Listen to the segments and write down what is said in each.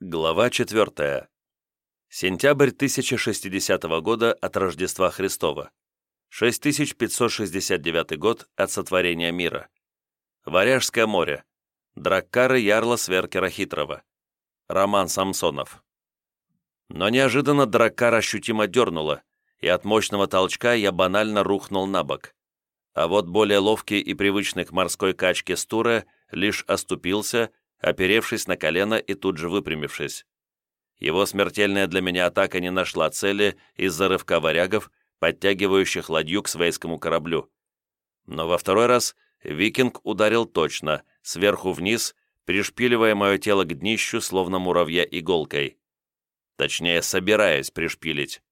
Глава 4. Сентябрь 1060 года от Рождества Христова. 6569 год от сотворения мира. Варяжское море. Драккары Ярла Сверкера Хитрого. Роман Самсонов. Но неожиданно Драккар ощутимо дернуло, и от мощного толчка я банально рухнул на бок. А вот более ловкий и привычный к морской качке Стура лишь оступился оперевшись на колено и тут же выпрямившись. Его смертельная для меня атака не нашла цели из-за рывка варягов, подтягивающих ладью к свейскому кораблю. Но во второй раз викинг ударил точно, сверху вниз, пришпиливая мое тело к днищу, словно муравья иголкой. Точнее, собираясь пришпилить.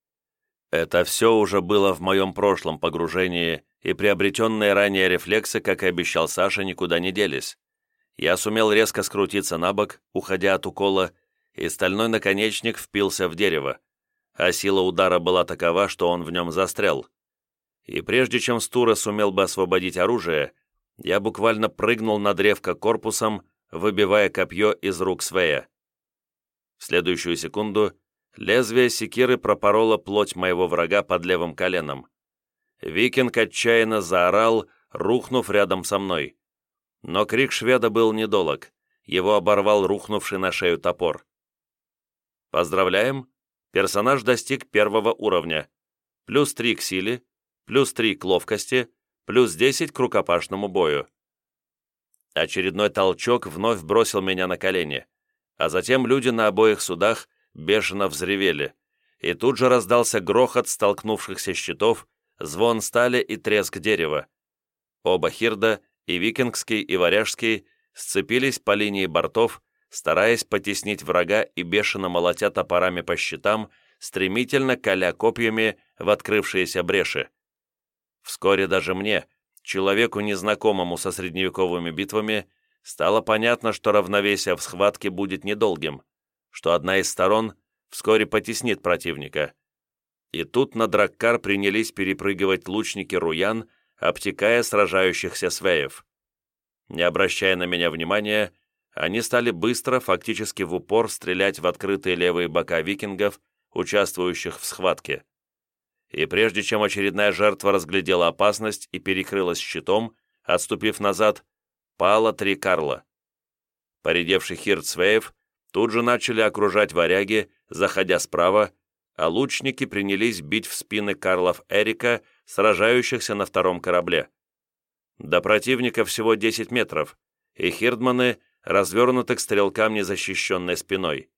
Это все уже было в моем прошлом погружении, и приобретенные ранее рефлексы, как и обещал Саша, никуда не делись. Я сумел резко скрутиться на бок, уходя от укола, и стальной наконечник впился в дерево, а сила удара была такова, что он в нем застрял. И прежде чем Стура сумел бы освободить оружие, я буквально прыгнул на древко корпусом, выбивая копье из рук Свея. В следующую секунду лезвие секиры пропороло плоть моего врага под левым коленом. Викинг отчаянно заорал, рухнув рядом со мной. Но крик шведа был недолог. Его оборвал рухнувший на шею топор. Поздравляем! Персонаж достиг первого уровня. Плюс 3 к силе, плюс 3 к ловкости, плюс 10 к рукопашному бою. Очередной толчок вновь бросил меня на колени, а затем люди на обоих судах бешено взревели, и тут же раздался грохот столкнувшихся щитов, звон стали и треск дерева. Оба Хирда и Викингский, и Варяжский сцепились по линии бортов, стараясь потеснить врага и бешено молотя топорами по щитам, стремительно коля копьями в открывшиеся бреши. Вскоре даже мне, человеку незнакомому со средневековыми битвами, стало понятно, что равновесие в схватке будет недолгим, что одна из сторон вскоре потеснит противника. И тут на Драккар принялись перепрыгивать лучники Руян, обтекая сражающихся свеев. Не обращая на меня внимания, они стали быстро, фактически в упор, стрелять в открытые левые бока викингов, участвующих в схватке. И прежде чем очередная жертва разглядела опасность и перекрылась щитом, отступив назад, пало три Карла. Поредевший Свеев тут же начали окружать варяги, заходя справа, а лучники принялись бить в спины Карлов Эрика сражающихся на втором корабле. До противника всего 10 метров, и хирдманы развернуты к стрелкам незащищенной спиной.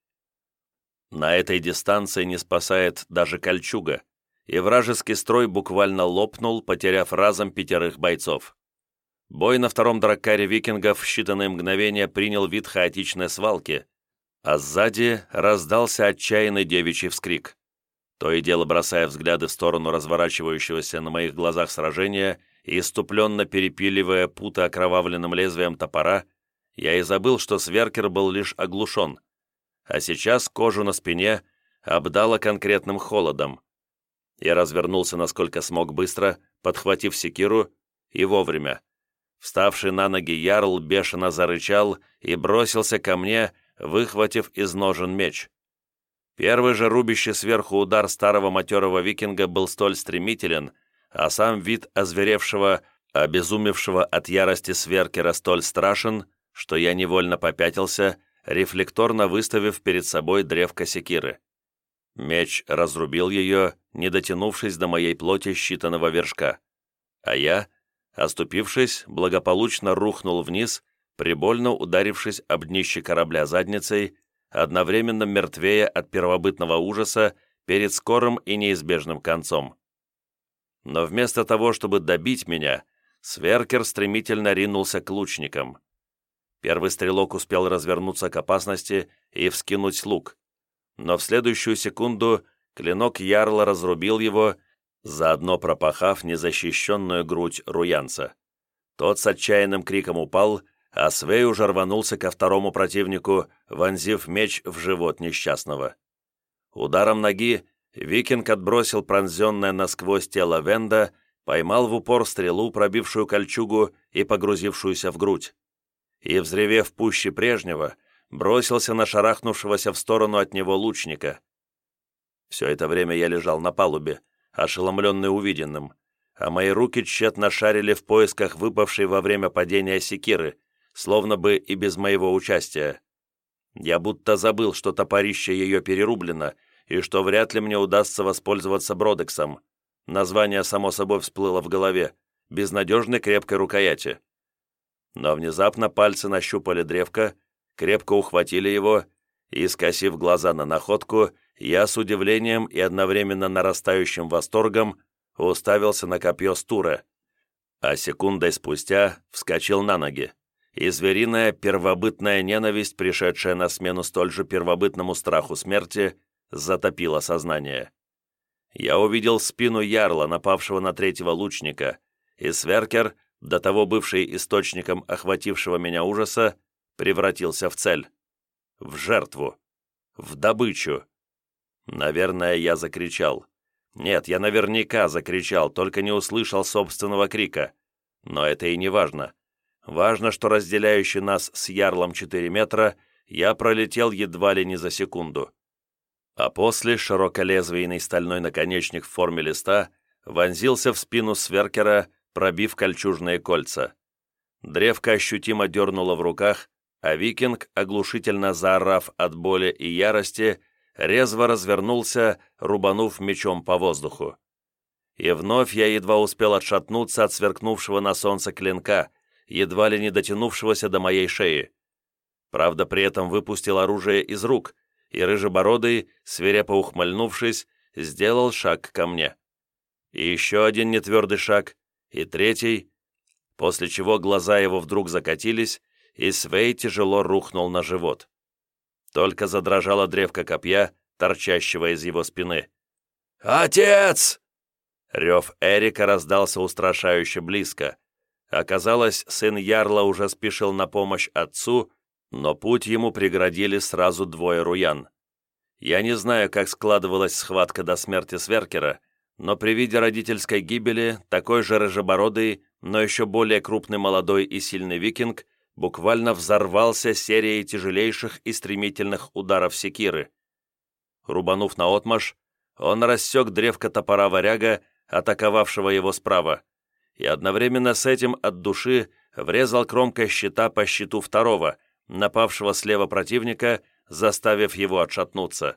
На этой дистанции не спасает даже кольчуга, и вражеский строй буквально лопнул, потеряв разом пятерых бойцов. Бой на втором драккаре викингов в считанные мгновения принял вид хаотичной свалки, а сзади раздался отчаянный девичий вскрик то и дело бросая взгляды в сторону разворачивающегося на моих глазах сражения и иступленно перепиливая путы окровавленным лезвием топора, я и забыл, что Сверкер был лишь оглушен, а сейчас кожу на спине обдало конкретным холодом. Я развернулся насколько смог быстро, подхватив секиру, и вовремя. Вставший на ноги Ярл бешено зарычал и бросился ко мне, выхватив из ножен меч. Первый же рубящий сверху удар старого матерого викинга был столь стремителен, а сам вид озверевшего, обезумевшего от ярости сверкера столь страшен, что я невольно попятился, рефлекторно выставив перед собой древко секиры. Меч разрубил ее, не дотянувшись до моей плоти считанного вершка, а я, оступившись, благополучно рухнул вниз, прибольно ударившись об днище корабля задницей, одновременно мертвее от первобытного ужаса перед скорым и неизбежным концом. Но вместо того, чтобы добить меня, Сверкер стремительно ринулся к лучникам. Первый стрелок успел развернуться к опасности и вскинуть лук, но в следующую секунду клинок ярла разрубил его, заодно пропахав незащищенную грудь руянца. Тот с отчаянным криком упал, а Свей уже рванулся ко второму противнику, вонзив меч в живот несчастного. Ударом ноги викинг отбросил пронзенное насквозь тело Венда, поймал в упор стрелу, пробившую кольчугу и погрузившуюся в грудь. И, взревев пуще прежнего, бросился на шарахнувшегося в сторону от него лучника. Все это время я лежал на палубе, ошеломленный увиденным, а мои руки тщетно шарили в поисках выпавшей во время падения секиры, словно бы и без моего участия. Я будто забыл, что топорище ее перерублено, и что вряд ли мне удастся воспользоваться Бродексом. Название само собой всплыло в голове, безнадежной крепкой рукояти. Но внезапно пальцы нащупали древко, крепко ухватили его, и, скосив глаза на находку, я с удивлением и одновременно нарастающим восторгом уставился на копье Стура, а секундой спустя вскочил на ноги, и звериная первобытная ненависть, пришедшая на смену столь же первобытному страху смерти, затопила сознание. Я увидел спину ярла, напавшего на третьего лучника, и Сверкер, до того бывший источником охватившего меня ужаса, превратился в цель, в жертву, в добычу. Наверное, я закричал. Нет, я наверняка закричал, только не услышал собственного крика. Но это и не важно. Важно, что разделяющий нас с ярлом 4 метра я пролетел едва ли не за секунду. А после широколезвийный стальной наконечник в форме листа вонзился в спину сверкера, пробив кольчужные кольца. Древко ощутимо дернуло в руках, а викинг, оглушительно заорав от боли и ярости, резво развернулся, рубанув мечом по воздуху. И вновь я едва успел отшатнуться от сверкнувшего на солнце клинка, едва ли не дотянувшегося до моей шеи. Правда, при этом выпустил оружие из рук, и рыжебородый, свирепо ухмыльнувшись, сделал шаг ко мне. И еще один нетвердый шаг, и третий, после чего глаза его вдруг закатились, и Свей тяжело рухнул на живот. Только задрожала древко копья, торчащего из его спины. «Отец!» Рев Эрика раздался устрашающе близко. Оказалось, сын Ярла уже спешил на помощь отцу, но путь ему преградили сразу двое руян. Я не знаю, как складывалась схватка до смерти Сверкера, но при виде родительской гибели такой же рыжебородый, но еще более крупный молодой и сильный викинг буквально взорвался серией тяжелейших и стремительных ударов секиры. Рубанув наотмашь, он рассек древко топора варяга, атаковавшего его справа, и одновременно с этим от души врезал кромкой щита по щиту второго, напавшего слева противника, заставив его отшатнуться.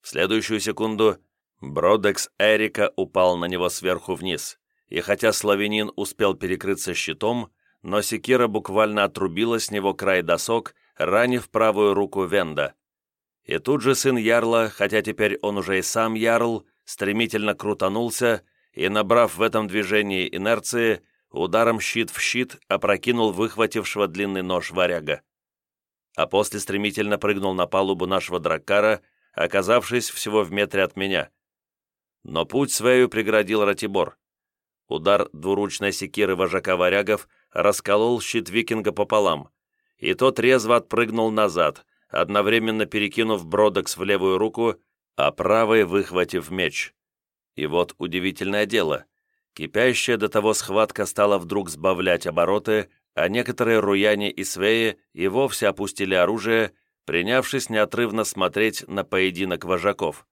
В следующую секунду Бродекс Эрика упал на него сверху вниз, и хотя славянин успел перекрыться щитом, но секира буквально отрубила с него край досок, ранив правую руку Венда. И тут же сын Ярла, хотя теперь он уже и сам Ярл, стремительно крутанулся и, набрав в этом движении инерции, ударом щит в щит опрокинул выхватившего длинный нож варяга. А после стремительно прыгнул на палубу нашего драккара, оказавшись всего в метре от меня. Но путь свою преградил Ратибор. Удар двуручной секиры вожака варягов расколол щит викинга пополам, и тот резво отпрыгнул назад, одновременно перекинув бродекс в левую руку, а правой выхватив меч. И вот удивительное дело. Кипящая до того схватка стала вдруг сбавлять обороты, а некоторые руяне и свеи и вовсе опустили оружие, принявшись неотрывно смотреть на поединок вожаков.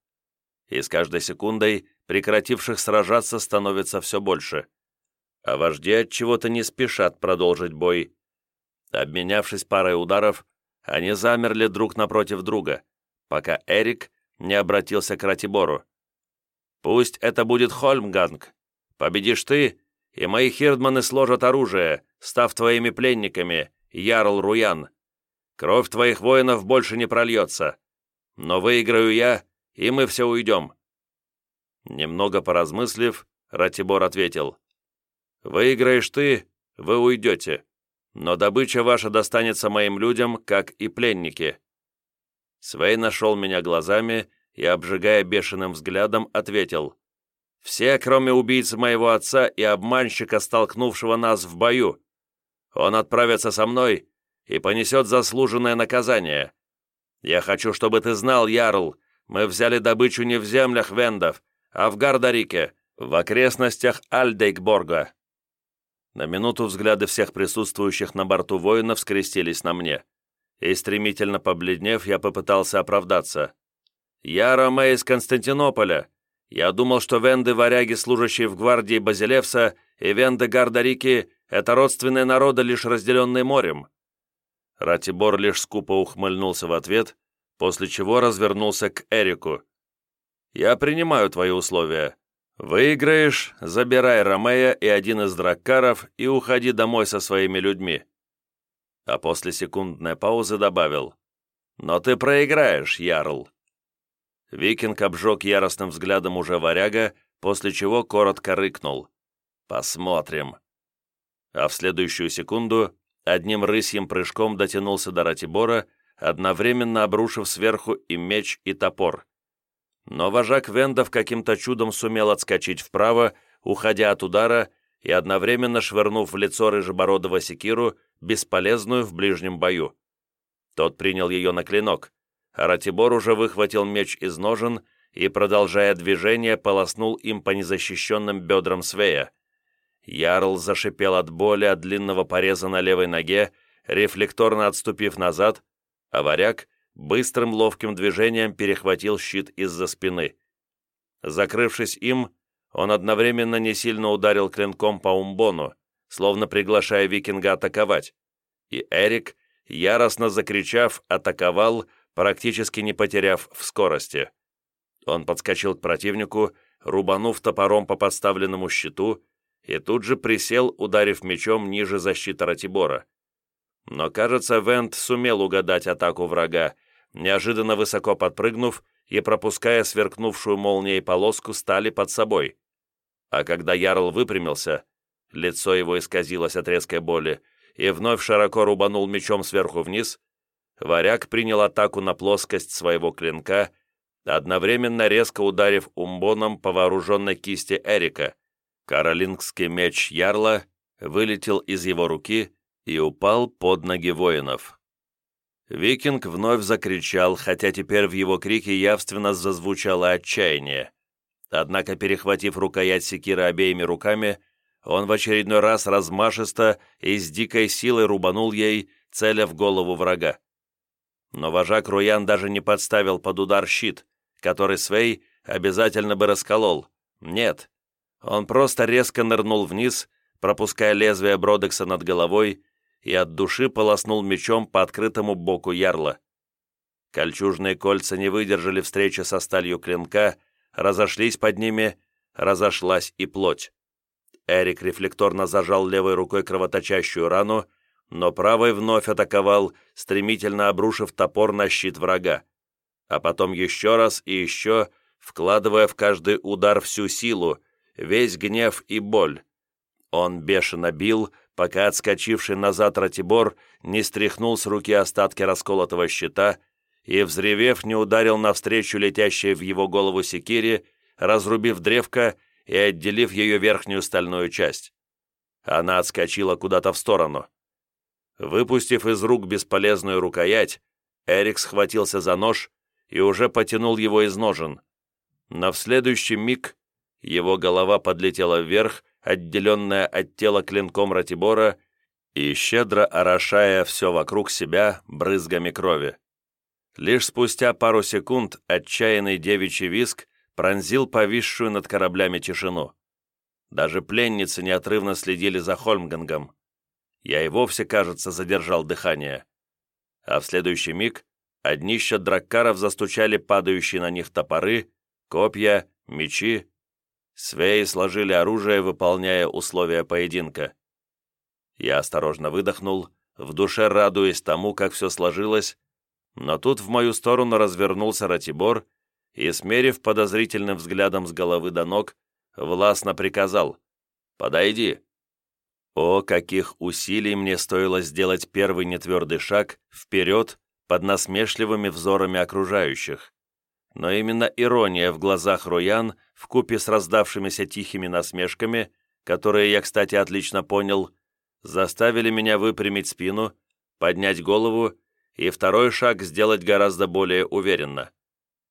И с каждой секундой прекративших сражаться становится все больше а вожди от чего-то не спешат продолжить бой. Обменявшись парой ударов, они замерли друг напротив друга, пока Эрик не обратился к Ратибору. «Пусть это будет Хольмганг. Победишь ты, и мои хирдманы сложат оружие, став твоими пленниками, Ярл Руян. Кровь твоих воинов больше не прольется. Но выиграю я, и мы все уйдем». Немного поразмыслив, Ратибор ответил. Выиграешь ты, вы уйдете, но добыча ваша достанется моим людям, как и пленники». Свей нашел меня глазами и, обжигая бешеным взглядом, ответил. «Все, кроме убийцы моего отца и обманщика, столкнувшего нас в бою. Он отправится со мной и понесет заслуженное наказание. Я хочу, чтобы ты знал, Ярл, мы взяли добычу не в землях Вендов, а в Гардарике, в окрестностях Альдейкборга. На минуту взгляды всех присутствующих на борту воинов скрестились на мне. и, стремительно побледнев, я попытался оправдаться. «Я Ромей из Константинополя. Я думал, что венды-варяги, служащие в гвардии Базилевса, и венды Гардарики — это родственные народы, лишь разделенные морем». Ратибор лишь скупо ухмыльнулся в ответ, после чего развернулся к Эрику. «Я принимаю твои условия. Выиграешь, забирай Ромея и один из драккаров и уходи домой со своими людьми». А после секундной паузы добавил. «Но ты проиграешь, Ярл». Викинг обжег яростным взглядом уже варяга, после чего коротко рыкнул. «Посмотрим». А в следующую секунду одним рысьим прыжком дотянулся до Ратибора, одновременно обрушив сверху и меч, и топор. Но вожак Вендов каким-то чудом сумел отскочить вправо, уходя от удара и одновременно швырнув в лицо рыжебородого секиру, бесполезную в ближнем бою. Тот принял ее на клинок, Ратибор уже выхватил меч из ножен и, продолжая движение, полоснул им по незащищенным бедрам Свея. Ярл зашипел от боли от длинного пореза на левой ноге, рефлекторно отступив назад, а варяг быстрым ловким движением перехватил щит из-за спины. Закрывшись им, он одновременно не сильно ударил клинком по умбону, словно приглашая викинга атаковать, и Эрик, яростно закричав, атаковал, практически не потеряв в скорости. Он подскочил к противнику, рубанув топором по подставленному щиту, и тут же присел, ударив мечом ниже защиты Ратибора. Но, кажется, Вент сумел угадать атаку врага, неожиданно высоко подпрыгнув и пропуская сверкнувшую молнией полоску стали под собой. А когда Ярл выпрямился, лицо его исказилось от резкой боли, и вновь широко рубанул мечом сверху вниз, варяг принял атаку на плоскость своего клинка, одновременно резко ударив умбоном по вооруженной кисти Эрика. Каролингский меч Ярла вылетел из его руки и упал под ноги воинов. Викинг вновь закричал, хотя теперь в его крике явственно зазвучало отчаяние. Однако, перехватив рукоять секиры обеими руками, он в очередной раз размашисто и с дикой силой рубанул ей, целя в голову врага. Но вожак Руян даже не подставил под удар щит, который Свей обязательно бы расколол. Нет. Он просто резко нырнул вниз, пропуская лезвие Бродекса над головой, и от души полоснул мечом по открытому боку ярла. Кольчужные кольца не выдержали встречи со сталью клинка, разошлись под ними, разошлась и плоть. Эрик рефлекторно зажал левой рукой кровоточащую рану, но правой вновь атаковал, стремительно обрушив топор на щит врага. А потом еще раз и еще, вкладывая в каждый удар всю силу, весь гнев и боль. Он бешено бил, пока отскочивший назад Ратибор не стряхнул с руки остатки расколотого щита и, взревев, не ударил навстречу летящей в его голову секире, разрубив древко и отделив ее верхнюю стальную часть. Она отскочила куда-то в сторону. Выпустив из рук бесполезную рукоять, Эрик схватился за нож и уже потянул его из ножен. Но в следующий миг его голова подлетела вверх, отделенная от тела клинком Ратибора и щедро орошая все вокруг себя брызгами крови. Лишь спустя пару секунд отчаянный девичий виск пронзил повисшую над кораблями тишину. Даже пленницы неотрывно следили за Хольмгангом. Я и вовсе, кажется, задержал дыхание. А в следующий миг однища драккаров застучали падающие на них топоры, копья, мечи, Свеи сложили оружие, выполняя условия поединка. Я осторожно выдохнул, в душе радуясь тому, как все сложилось, но тут в мою сторону развернулся Ратибор и, смерив подозрительным взглядом с головы до ног, властно приказал «Подойди». О, каких усилий мне стоило сделать первый нетвердый шаг вперед под насмешливыми взорами окружающих но именно ирония в глазах Роян, вкупе с раздавшимися тихими насмешками, которые я, кстати, отлично понял, заставили меня выпрямить спину, поднять голову и второй шаг сделать гораздо более уверенно.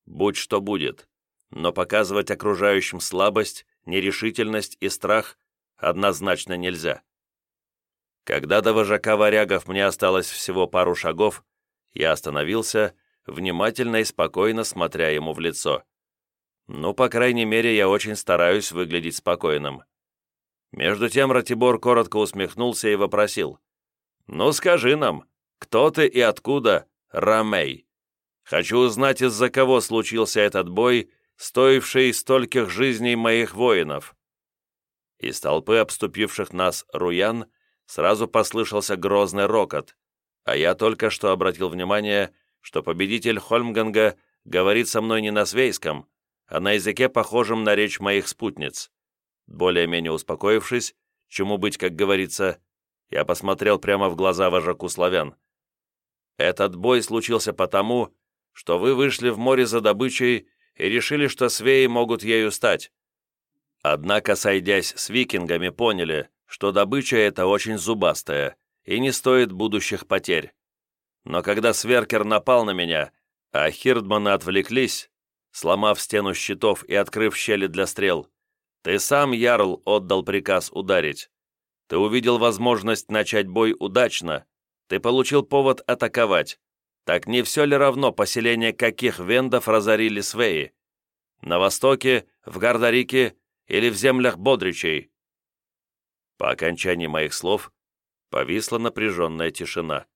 Будь что будет, но показывать окружающим слабость, нерешительность и страх однозначно нельзя. Когда до вожака варягов мне осталось всего пару шагов, Я остановился, внимательно и спокойно смотря ему в лицо. Ну, по крайней мере, я очень стараюсь выглядеть спокойным. Между тем Ратибор коротко усмехнулся и вопросил. «Ну, скажи нам, кто ты и откуда, Рамей? Хочу узнать, из-за кого случился этот бой, стоивший стольких жизней моих воинов». Из толпы обступивших нас руян сразу послышался грозный рокот, а я только что обратил внимание, что победитель Хольмганга говорит со мной не на свейском, а на языке, похожем на речь моих спутниц. Более-менее успокоившись, чему быть, как говорится, я посмотрел прямо в глаза вожаку славян. «Этот бой случился потому, что вы вышли в море за добычей и решили, что свеи могут ею стать. Однако, сойдясь с викингами, поняли, что добыча эта очень зубастая и не стоит будущих потерь. Но когда Сверкер напал на меня, а Хирдманы отвлеклись, сломав стену щитов и открыв щели для стрел, ты сам, Ярл, отдал приказ ударить. Ты увидел возможность начать бой удачно, ты получил повод атаковать. Так не все ли равно поселение каких вендов разорили Свеи? На востоке, в Гардарике или в землях Бодричей?» По окончании моих слов повисла напряженная тишина.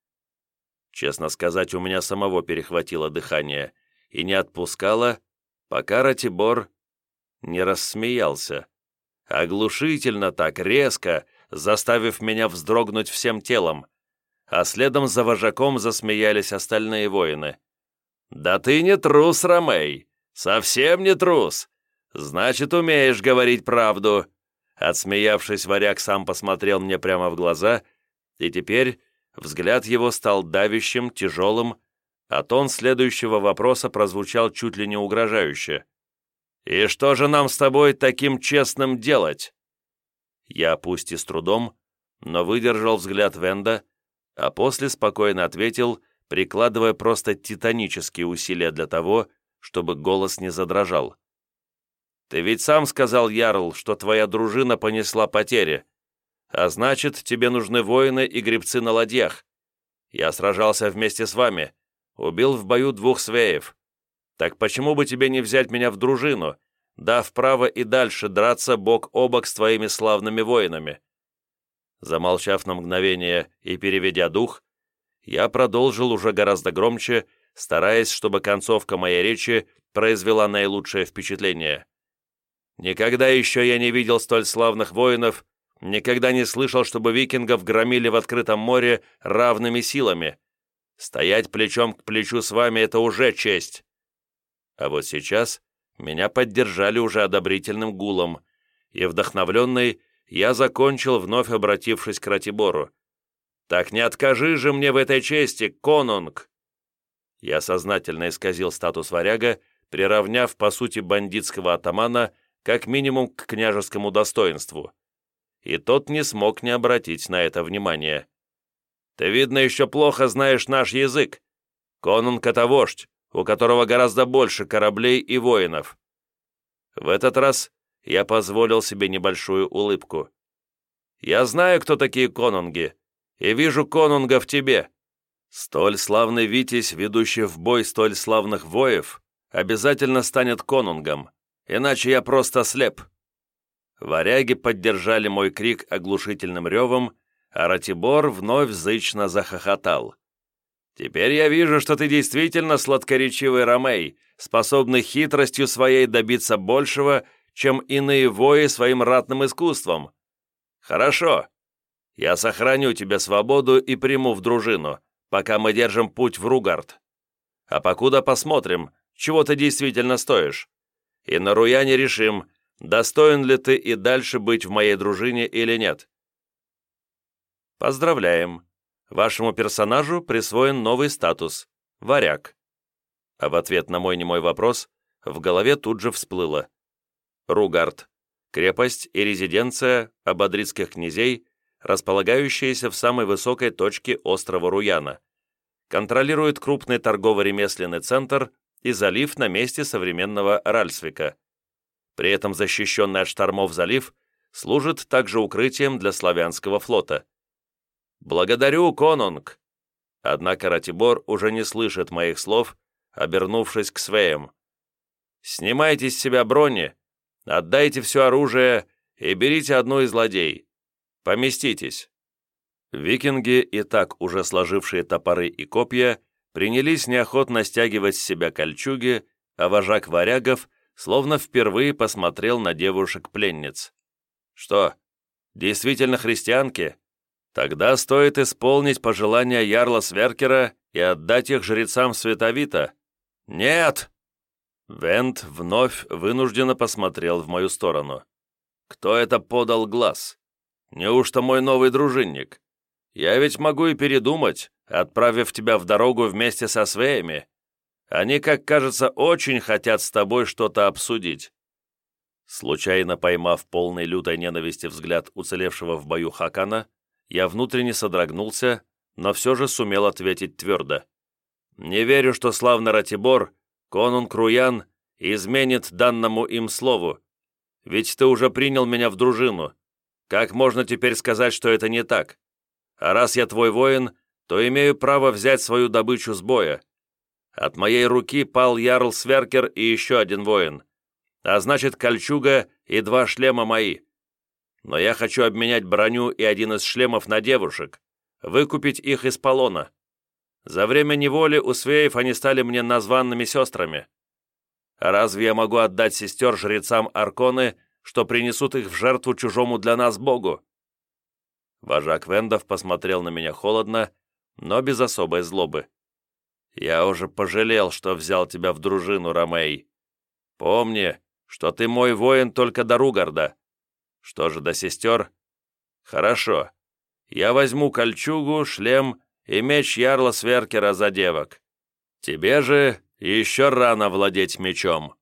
Честно сказать, у меня самого перехватило дыхание и не отпускало, пока Ратибор не рассмеялся. Оглушительно так, резко, заставив меня вздрогнуть всем телом, а следом за вожаком засмеялись остальные воины. «Да ты не трус, Ромей! Совсем не трус! Значит, умеешь говорить правду!» Отсмеявшись, варяг сам посмотрел мне прямо в глаза, и теперь взгляд его стал давящим, тяжелым, а тон следующего вопроса прозвучал чуть ли не угрожающе. «И что же нам с тобой таким честным делать?» Я, пусть и с трудом, но выдержал взгляд Венда, а после спокойно ответил, прикладывая просто титанические усилия для того, чтобы голос не задрожал. «Ты ведь сам сказал, Ярл, что твоя дружина понесла потери, а значит, тебе нужны воины и гребцы на ладьях. Я сражался вместе с вами, убил в бою двух свеев. Так почему бы тебе не взять меня в дружину, дав право и дальше драться бок о бок с твоими славными воинами?» Замолчав на мгновение и переведя дух, я продолжил уже гораздо громче, стараясь, чтобы концовка моей речи произвела наилучшее впечатление. Никогда еще я не видел столь славных воинов, никогда не слышал, чтобы викингов громили в открытом море равными силами. Стоять плечом к плечу с вами — это уже честь. А вот сейчас меня поддержали уже одобрительным гулом, и, вдохновленный, я закончил, вновь обратившись к Ратибору. «Так не откажи же мне в этой чести, конунг!» Я сознательно исказил статус варяга, приравняв, по сути, бандитского атамана как минимум к княжескому достоинству. И тот не смог не обратить на это внимание. «Ты, видно, еще плохо знаешь наш язык. Конунг — это вождь, у которого гораздо больше кораблей и воинов. В этот раз я позволил себе небольшую улыбку. «Я знаю, кто такие конунги, и вижу конунга в тебе. Столь славный Витязь, ведущий в бой столь славных воев, обязательно станет конунгом, иначе я просто слеп». Варяги поддержали мой крик оглушительным ревом, а Ратибор вновь зычно захохотал. «Теперь я вижу, что ты действительно сладкоречивый Ромей, способный хитростью своей добиться большего, чем иные вои своим ратным искусством. Хорошо. Я сохраню тебе свободу и приму в дружину, пока мы держим путь в Ругард. А покуда посмотрим, чего ты действительно стоишь. И на Руяне решим, достоин ли ты и дальше быть в моей дружине или нет. Поздравляем. Вашему персонажу присвоен новый статус – варяг. А в ответ на мой немой вопрос в голове тут же всплыло. Ругард – крепость и резиденция ободрицких князей, располагающаяся в самой высокой точке острова Руяна. Контролирует крупный торгово-ремесленный центр и залив на месте современного Ральсвика. При этом защищенный от штормов залив служит также укрытием для славянского флота. «Благодарю, конунг!» Однако Ратибор уже не слышит моих слов, обернувшись к свеям. «Снимайте с себя брони, отдайте все оружие и берите одну из ладей. Поместитесь». Викинги, и так уже сложившие топоры и копья, принялись неохотно стягивать с себя кольчуги, а вожак варягов словно впервые посмотрел на девушек-пленниц. «Что, действительно христианки? Тогда стоит исполнить пожелания ярла Сверкера и отдать их жрецам Световита». «Нет!» Вент вновь вынужденно посмотрел в мою сторону. «Кто это подал глаз? Неужто мой новый дружинник? Я ведь могу и передумать, отправив тебя в дорогу вместе со свеями. Они, как кажется, очень хотят с тобой что-то обсудить». Случайно поймав полный лютой ненависти взгляд уцелевшего в бою Хакана, я внутренне содрогнулся, но все же сумел ответить твердо. «Не верю, что славный Ратибор, конун Круян, изменит данному им слову. Ведь ты уже принял меня в дружину. Как можно теперь сказать, что это не так? А раз я твой воин, то имею право взять свою добычу с боя. От моей руки пал Ярл Сверкер и еще один воин. А значит, кольчуга и два шлема мои. Но я хочу обменять броню и один из шлемов на девушек, выкупить их из полона. За время неволи у свеев они стали мне названными сестрами. А разве я могу отдать сестер жрецам Арконы, что принесут их в жертву чужому для нас Богу?» Вожак Вендов посмотрел на меня холодно, но без особой злобы. Я уже пожалел, что взял тебя в дружину, Ромей. Помни, что ты мой воин только до Ругарда. Что же до сестер? Хорошо. Я возьму кольчугу, шлем и меч Ярла Сверкера за девок. Тебе же еще рано владеть мечом.